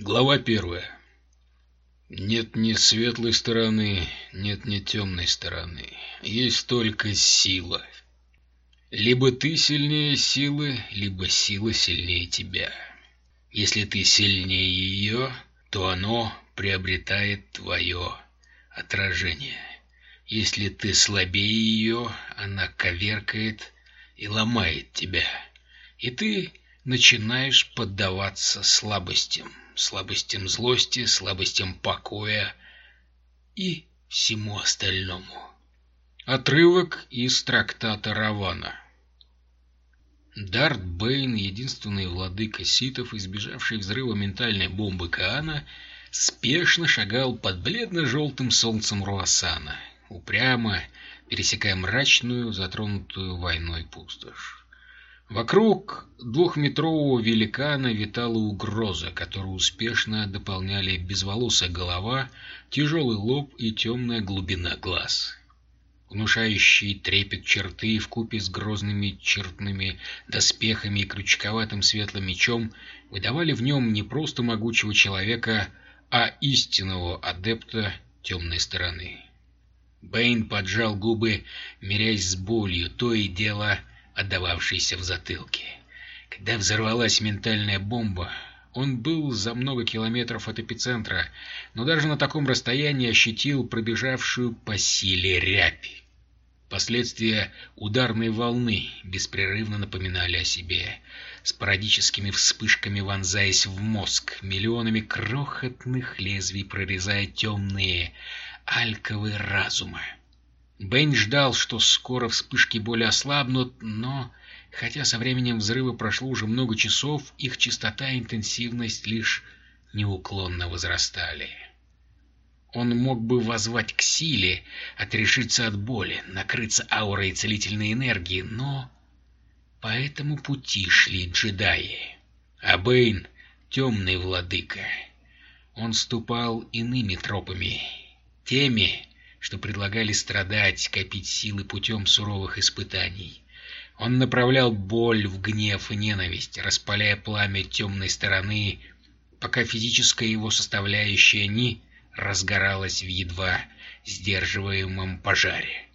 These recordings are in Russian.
Глава первая. Нет ни светлой стороны, нет ни темной стороны. Есть только сила. Либо ты сильнее силы, либо сила сильнее тебя. Если ты сильнее ее, то оно приобретает твое отражение. Если ты слабее ее, она коверкает и ломает тебя. И ты начинаешь поддаваться слабостям слабостям злости, слабостям покоя и всему остальному. Отрывок из трактата Равана. Дарт Бэйн, единственный владыка ситов, избежавший взрыва ментальной бомбы Каана, спешно шагал под бледно-желтым солнцем Руасана, упрямо пересекая мрачную, затронутую войной пустошь. Вокруг двухметрового великана витала угроза, которую успешно дополняли безволосая голова, тяжелый лоб и темная глубина глаз. Внушающий трепет черты вкупе с грозными чертными доспехами и крючковатым светлым мечом выдавали в нем не просто могучего человека, а истинного адепта темной стороны. Бэйн поджал губы, мирясь с болью, то и дело отдававшийся в затылке. Когда взорвалась ментальная бомба, он был за много километров от эпицентра, но даже на таком расстоянии ощутил пробежавшую по силе рябь. Последствия ударной волны беспрерывно напоминали о себе, спорадическими вспышками вонзаясь в мозг, миллионами крохотных лезвий прорезая темные альковые разумы. Бэйн ждал, что скоро вспышки боли ослабнут, но, хотя со временем взрыва прошло уже много часов, их частота и интенсивность лишь неуклонно возрастали. Он мог бы возвать к силе, отрешиться от боли, накрыться аурой целительной энергии, но по этому пути шли джедаи. А Бэйн — темный владыка. Он ступал иными тропами, теми, что предлагали страдать, копить силы путем суровых испытаний. Он направлял боль в гнев и ненависть, распаляя пламя темной стороны, пока физическая его составляющая не разгоралась в едва сдерживаемом пожаре.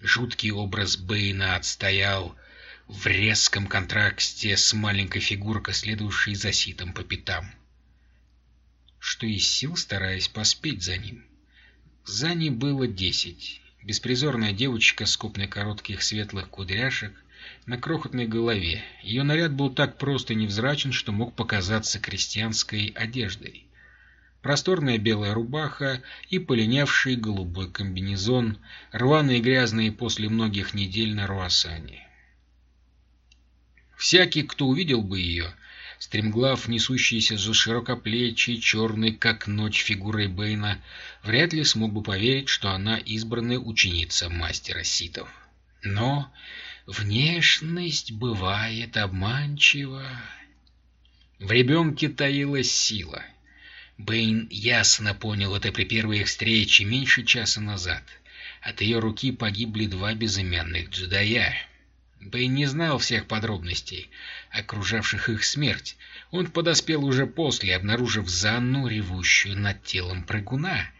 Жуткий образ Бэйна отстоял в резком контрасте с маленькой фигуркой, следовавшей за ситом по пятам. Что из сил, стараясь поспеть за ним. За ней было десять. Беспризорная девочка с купной коротких светлых кудряшек на крохотной голове. Ее наряд был так просто невзрачен, что мог показаться крестьянской одеждой. Просторная белая рубаха и полинявший голубой комбинезон, рваные и грязные после многих недель на руасане. Всякий, кто увидел бы ее, Стремглав, несущийся за широкоплечий, черный, как ночь, фигурой Бэйна, вряд ли смог бы поверить, что она избранная ученица мастера ситов. Но внешность бывает обманчива. В ребенке таилась сила. Бэйн ясно понял это при первой их встрече меньше часа назад. От ее руки погибли два безымянных джедая. Бэйн не знал всех подробностей, окружавших их смерть. Он подоспел уже после, обнаружив Занну, ревущую над телом прыгуна,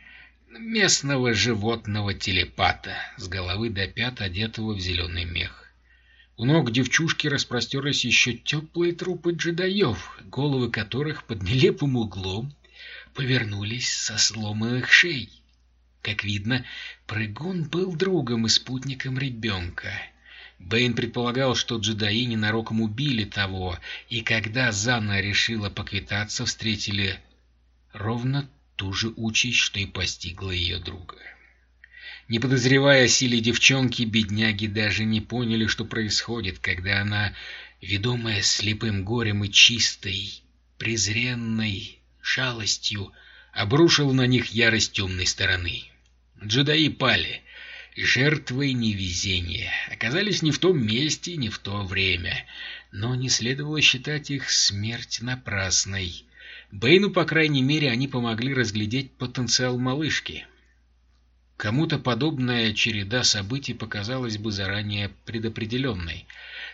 местного животного телепата, с головы до пят одетого в зеленый мех. У ног девчушки распростерлись еще теплые трупы джедаев, головы которых под нелепым углом повернулись со сломанных шей. Как видно, прыгун был другом и спутником ребенка — Бэйн предполагал, что джедаи ненароком убили того, и когда Зана решила поквитаться, встретили ровно ту же участь, что и постигла ее друга. Не подозревая о силе девчонки, бедняги даже не поняли, что происходит, когда она, ведомая слепым горем и чистой, презренной шалостью, обрушила на них ярость темной стороны. Джедаи пали, жертвой невезения, оказались не в том месте, не в то время, но не следовало считать их смерть напрасной. Бэйну, по крайней мере, они помогли разглядеть потенциал малышки. Кому-то подобная череда событий показалась бы заранее предопределенной,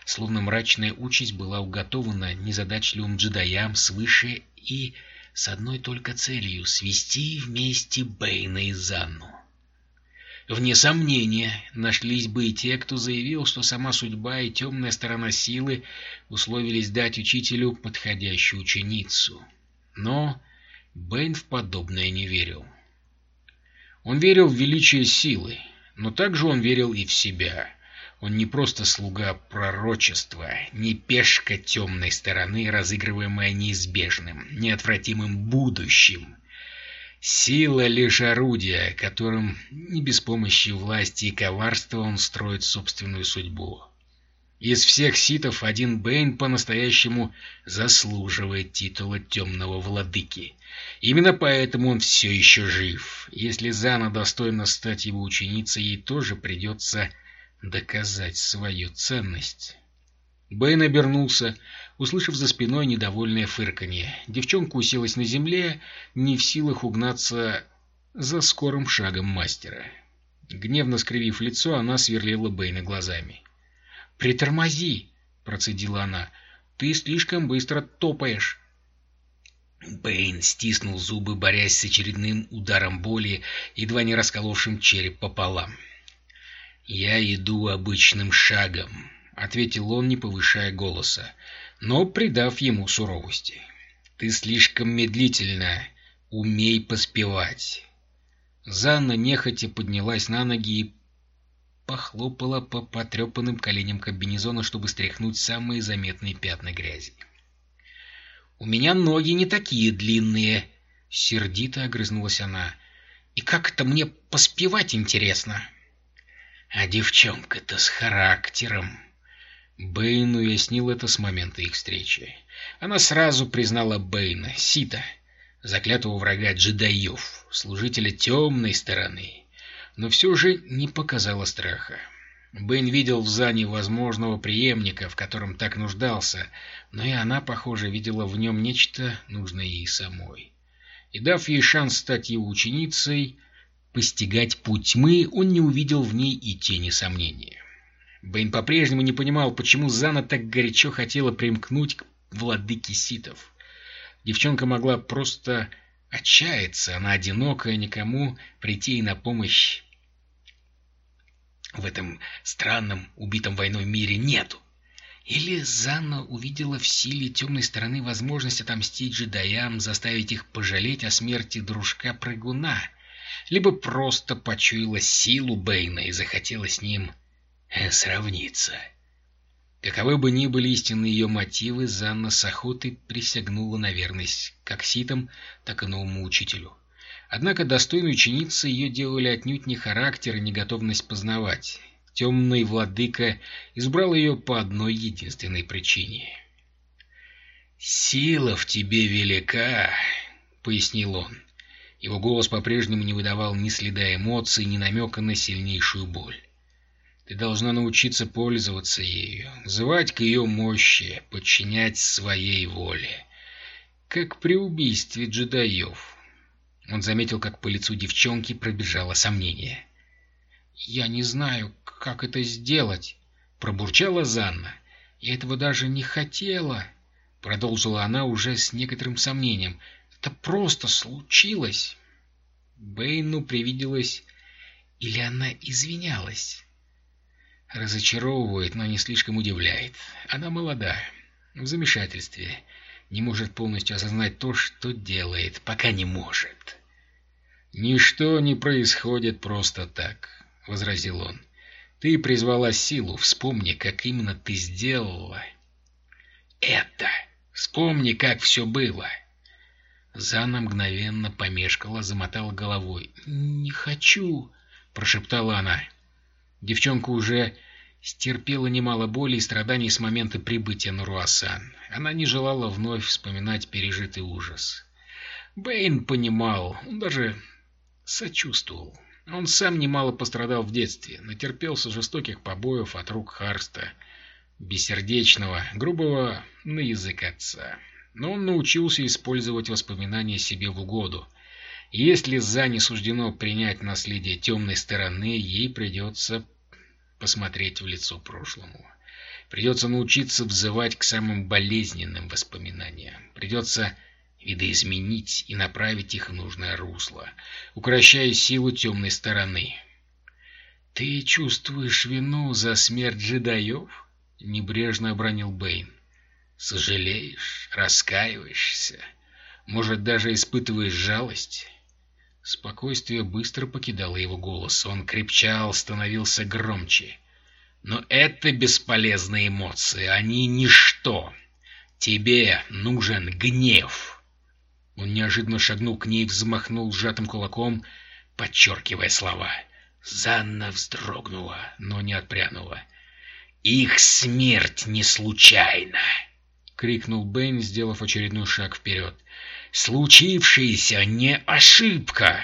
словно мрачная участь была уготована незадачливым джедаям свыше и с одной только целью — свести вместе Бэйна и Занну. Вне сомнения, нашлись бы и те, кто заявил, что сама судьба и темная сторона силы условились дать учителю подходящую ученицу. Но Бэйн в подобное не верил. Он верил в величие силы, но также он верил и в себя. Он не просто слуга пророчества, не пешка темной стороны, разыгрываемая неизбежным, неотвратимым будущим. Сила — лишь орудие, которым не без помощи власти и коварства он строит собственную судьбу. Из всех ситов один Бэйн по-настоящему заслуживает титула темного владыки. Именно поэтому он все еще жив. Если Зана достойна стать его ученицей, ей тоже придется доказать свою ценность. Бэйн обернулся, услышав за спиной недовольное фырканье. Девчонка уселась на земле, не в силах угнаться за скорым шагом мастера. Гневно скривив лицо, она сверлила Бэйна глазами. «Притормози!» — процедила она. «Ты слишком быстро топаешь!» Бэйн стиснул зубы, борясь с очередным ударом боли, едва не расколовшим череп пополам. «Я иду обычным шагом», — ответил он, не повышая голоса, но придав ему суровости. «Ты слишком медлительно. Умей поспевать». Занна нехотя поднялась на ноги и похлопала по потрепанным коленям комбинезона, чтобы стряхнуть самые заметные пятна грязи. «У меня ноги не такие длинные», — сердито огрызнулась она. «И как это мне поспевать, интересно?» А девчонка-то с характером. Бэйн уяснил это с момента их встречи. Она сразу признала Бэйна, Сита, заклятого врага джедаев, служителя темной стороны, но все же не показала страха. Бэйн видел в Зане возможного преемника, в котором так нуждался, но и она, похоже, видела в нем нечто нужное ей самой. И дав ей шанс стать его ученицей, постигать путь тьмы, он не увидел в ней и тени сомнения. Бэйн по-прежнему не понимал, почему Зана так горячо хотела примкнуть к владыке ситов. Девчонка могла просто отчаяться, она одинокая, никому прийти ей на помощь в этом странном, убитом войной мире нету. Или Занна увидела в силе темной стороны возможность отомстить джедаям, заставить их пожалеть о смерти дружка-прыгуна — либо просто почуяла силу Бэйна и захотела с ним сравниться. Каковы бы ни были истинные ее мотивы, Занна с охотой присягнула на верность как ситам, так и новому учителю. Однако достойной ученицей ее делали отнюдь не характер и не готовность познавать. Темный владыка избрал ее по одной единственной причине. «Сила в тебе велика», — пояснил он. Его голос по-прежнему не выдавал ни следа эмоций, ни намека на сильнейшую боль. Ты должна научиться пользоваться ею, звать к ее мощи, подчинять своей воле. Как при убийстве джедаев. Он заметил, как по лицу девчонки пробежало сомнение. «Я не знаю, как это сделать», — пробурчала Занна. «Я этого даже не хотела», — продолжила она уже с некоторым сомнением. Это просто случилось. Бэйну привиделось... Или она извинялась? Разочаровывает, но не слишком удивляет. Она молода, в замешательстве, не может полностью осознать то, что делает, пока не может. «Ничто не происходит просто так», — возразил он. «Ты призвала силу, вспомни, как именно ты сделала это. Вспомни, как все было». Зана мгновенно помешкала, замотала головой. «Не хочу!» — прошептала она. Девчонка уже стерпела немало боли и страданий с момента прибытия на Руасан. Она не желала вновь вспоминать пережитый ужас. Бэйн понимал, он даже сочувствовал. Он сам немало пострадал в детстве, натерпелся жестоких побоев от рук Харста, бессердечного, грубого на язык отца но он научился использовать воспоминания себе в угоду. Если за не суждено принять наследие темной стороны, ей придется посмотреть в лицо прошлому. Придется научиться взывать к самым болезненным воспоминаниям. Придется видоизменить и направить их в нужное русло, укращая силу темной стороны. «Ты чувствуешь вину за смерть джедаев?» — небрежно обронил Бэйн. «Сожалеешь? Раскаиваешься? Может, даже испытываешь жалость?» Спокойствие быстро покидало его голос. Он крепчал, становился громче. «Но это бесполезные эмоции, они ничто. Тебе нужен гнев!» Он неожиданно шагнул к ней, взмахнул сжатым кулаком, подчеркивая слова. Занна вздрогнула, но не отпрянула. «Их смерть не случайна!» — крикнул Бэйн, сделав очередной шаг вперед. «Случившееся не ошибка!»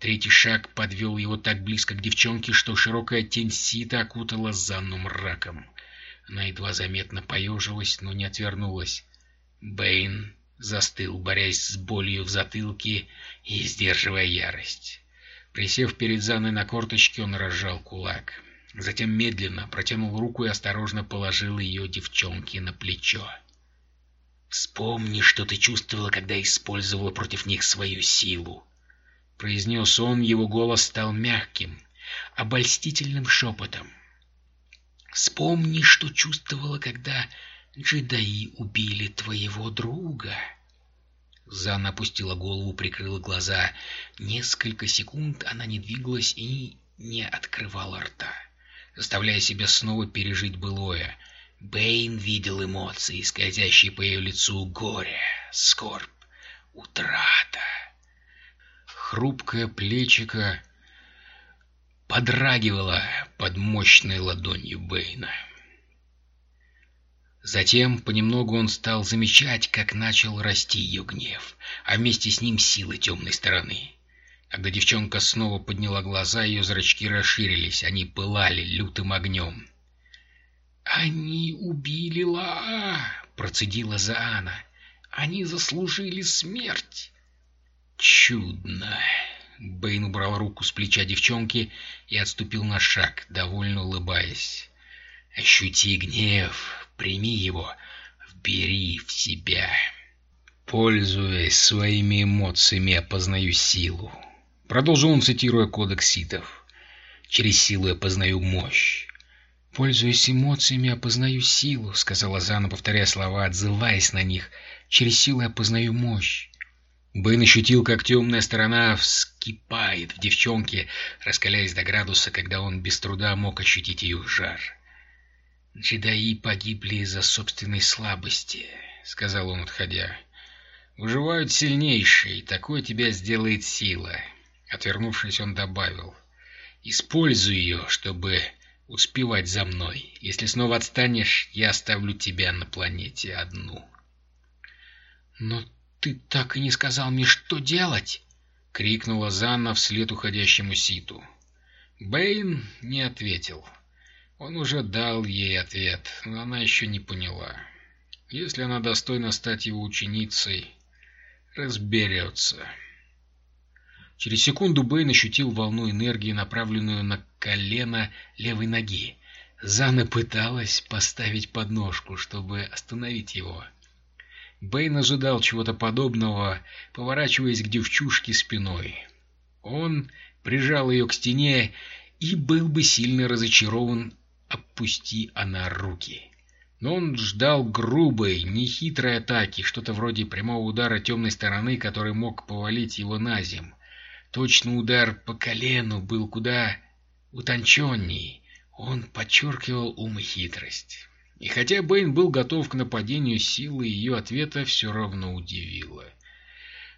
Третий шаг подвел его так близко к девчонке, что широкая тень сита окутала Занну мраком. Она едва заметно поежилась, но не отвернулась. Бэйн застыл, борясь с болью в затылке и сдерживая ярость. Присев перед Заной на корточки, он разжал кулак. Затем медленно протянул руку и осторожно положил ее девчонке на плечо. «Вспомни, что ты чувствовала, когда использовала против них свою силу!» Произнес он, его голос стал мягким, обольстительным шепотом. «Вспомни, что чувствовала, когда джедаи убили твоего друга!» Зана опустила голову, прикрыла глаза. Несколько секунд она не двигалась и не открывала рта, заставляя себя снова пережить былое. Бэйн видел эмоции, скользящие по ее лицу горе, скорбь, утрата. Хрупкое плечико подрагивало под мощной ладонью Бэйна. Затем понемногу он стал замечать, как начал расти ее гнев, а вместе с ним силы темной стороны. Когда девчонка снова подняла глаза, ее зрачки расширились, они пылали лютым огнем. «Они убили Лаа!» — процедила Заана. «Они заслужили смерть!» «Чудно!» Бэйн убрал руку с плеча девчонки и отступил на шаг, довольно улыбаясь. «Ощути гнев, Прими его, вбери в себя. Пользуясь своими эмоциями, я познаю силу. Продолжил он, цитируя кодекс ситов. Через силу я познаю мощь. «Пользуясь эмоциями, я познаю силу», — сказала Зана, повторяя слова, отзываясь на них. «Через силу я познаю мощь». Бен ощутил, как темная сторона вскипает в девчонке, раскаляясь до градуса, когда он без труда мог ощутить ее жар. «Джедаи погибли из-за собственной слабости», — сказал он, отходя. «Выживают сильнейшие, такое тебя сделает сила». Отвернувшись, он добавил. «Используй ее, чтобы успевать за мной. Если снова отстанешь, я оставлю тебя на планете одну». «Но ты так и не сказал мне, что делать!» — крикнула Занна вслед уходящему Ситу. Бэйн не ответил. Он уже дал ей ответ, но она еще не поняла. Если она достойна стать его ученицей, разберется. Через секунду Бэйн ощутил волну энергии, направленную на колено левой ноги. Зана пыталась поставить подножку, чтобы остановить его. Бэйн ожидал чего-то подобного, поворачиваясь к девчушке спиной. Он прижал ее к стене и был бы сильно разочарован, опусти она руки. Но он ждал грубой, нехитрой атаки, что-то вроде прямого удара темной стороны, который мог повалить его на земь. Точный удар по колену был куда утонченней. Он подчеркивал ум и хитрость. И хотя Бэйн был готов к нападению, силы ее ответа все равно удивила.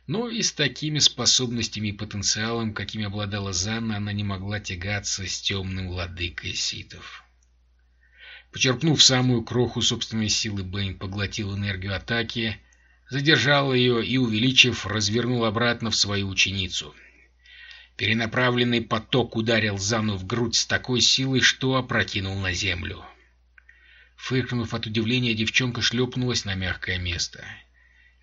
Но и с такими способностями и потенциалом, какими обладала Занна, она не могла тягаться с темным владыкой ситов. Почерпнув самую кроху собственной силы, Бэйн поглотил энергию атаки, задержал ее и, увеличив, развернул обратно в свою ученицу. Перенаправленный поток ударил Зану в грудь с такой силой, что опрокинул на землю. Фыркнув от удивления, девчонка шлепнулась на мягкое место.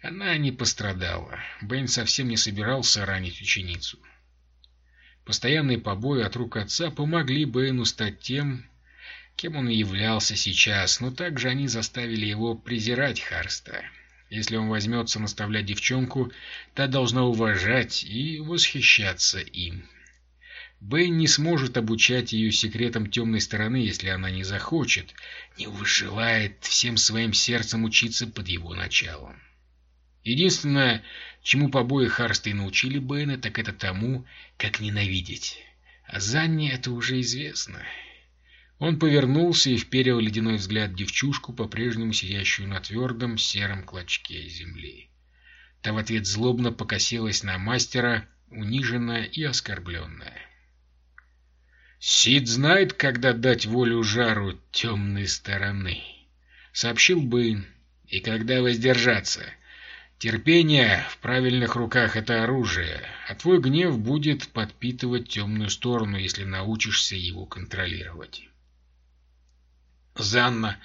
Она не пострадала. Бэйн совсем не собирался ранить ученицу. Постоянные побои от рук отца помогли Бэйну стать тем, кем он являлся сейчас, но также они заставили его презирать Харста. Если он возьмется наставлять девчонку, та должна уважать и восхищаться им. Бэйн не сможет обучать ее секретам темной стороны, если она не захочет, не выжелает всем своим сердцем учиться под его началом. Единственное, чему побои Харста и научили Бэйна, так это тому, как ненавидеть. А Занне это уже известно. Он повернулся и вперил ледяной взгляд девчушку, по-прежнему сидящую на твердом сером клочке земли. Та в ответ злобно покосилась на мастера, униженная и оскорбленная. «Сид знает, когда дать волю жару темной стороны», — сообщил Бэйн, — «и когда воздержаться. Терпение в правильных руках — это оружие, а твой гнев будет подпитывать темную сторону, если научишься его контролировать». Занна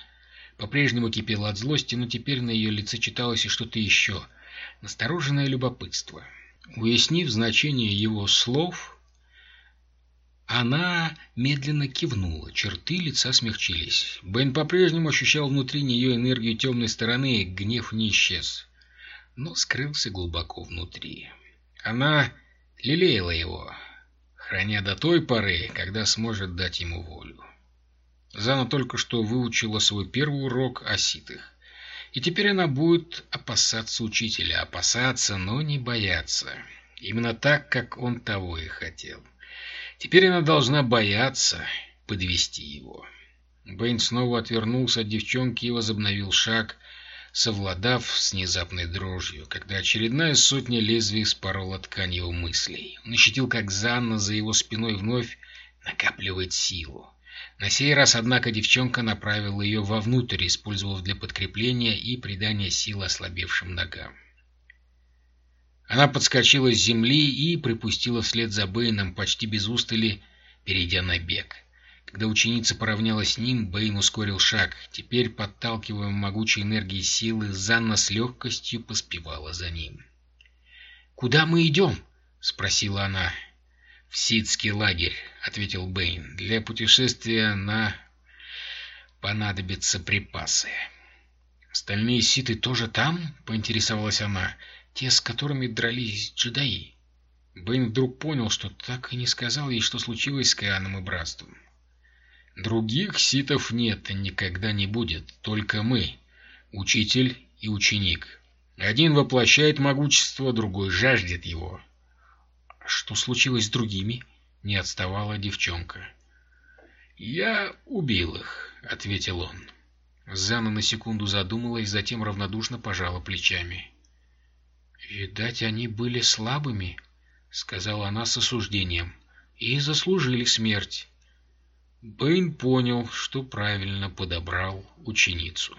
по-прежнему кипела от злости, но теперь на ее лице читалось и что-то еще. Настороженное любопытство. Уяснив значение его слов, она медленно кивнула, черты лица смягчились. Бен по-прежнему ощущал внутри нее энергию темной стороны, гнев не исчез, но скрылся глубоко внутри. Она лелеяла его, храня до той поры, когда сможет дать ему волю. Зана только что выучила свой первый урок о ситых. И теперь она будет опасаться учителя, опасаться, но не бояться. Именно так, как он того и хотел. Теперь она должна бояться подвести его. Бэйн снова отвернулся от девчонки и возобновил шаг, совладав с внезапной дрожью, когда очередная сотня лезвий спорола ткань его мыслей. Он ощутил, как Занна за его спиной вновь накапливает силу. На сей раз, однако, девчонка направила ее вовнутрь, использовав для подкрепления и придания силы ослабевшим ногам. Она подскочила с земли и припустила вслед за Бэйном, почти без устали, перейдя на бег. Когда ученица поравнялась с ним, Бэйн ускорил шаг. Теперь, подталкиваем могучей энергией силы, Занна с легкостью поспевала за ним. «Куда мы идем?» — спросила она. «В Сидский лагерь», — ответил Бэйн. «Для путешествия на... понадобятся припасы». «Остальные ситы тоже там?» — поинтересовалась она. «Те, с которыми дрались джедаи». Бэйн вдруг понял, что так и не сказал ей, что случилось с Кааном и Братством. «Других ситов нет и никогда не будет, только мы, учитель и ученик. Один воплощает могущество, другой жаждет его. Что случилось с другими? Не отставала девчонка. Я убил их, ответил он. Зана на секунду задумалась, затем равнодушно пожала плечами. «Видать, они были слабыми», — сказала она с осуждением, — «и заслужили смерть». Бэйн понял, что правильно подобрал ученицу.